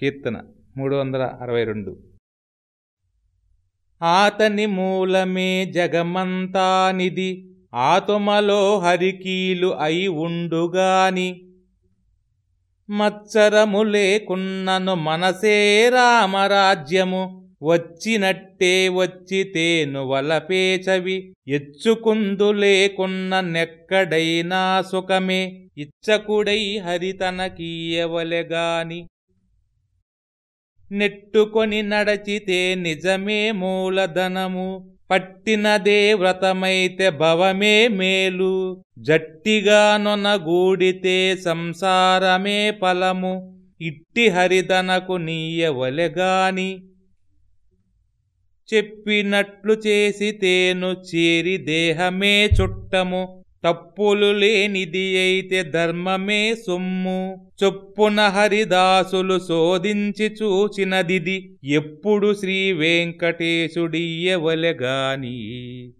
కీర్తన మూడు వందల అరవై రెండు. ఆతని మూలమే జగమంతానిది ఆతుమలో హరికీలు అయి ఉండుగాని. మత్సరము లేకున్నను మనసే రామరాజ్యము వచ్చినట్టే వచ్చితేను వలపేచవి. ఎచ్చుకుందు లేకున్న నెక్కడైనా సుఖమే ఇచ్చకుడై హరితనకీయవలెగాని నెట్టుకొని నడచితే నిజమే మూలధనము. పట్టినదే వ్రతమైతే భవమే మేలు. జట్టిగా నొనగూడితే సంసారమే ఫలము. ఇట్టి హరిదనకు నీయవలెగాని చెప్పినట్లు చేసితేను చేరి దేహమే చుట్టము. తప్పులు లేనిది అయితే ధర్మమే సొమ్ము. చొప్పున హరిదాసులు శోధించి చూచినదిది. ఎప్పుడు శ్రీ వెంకటేశుడియ్యవలెగాని.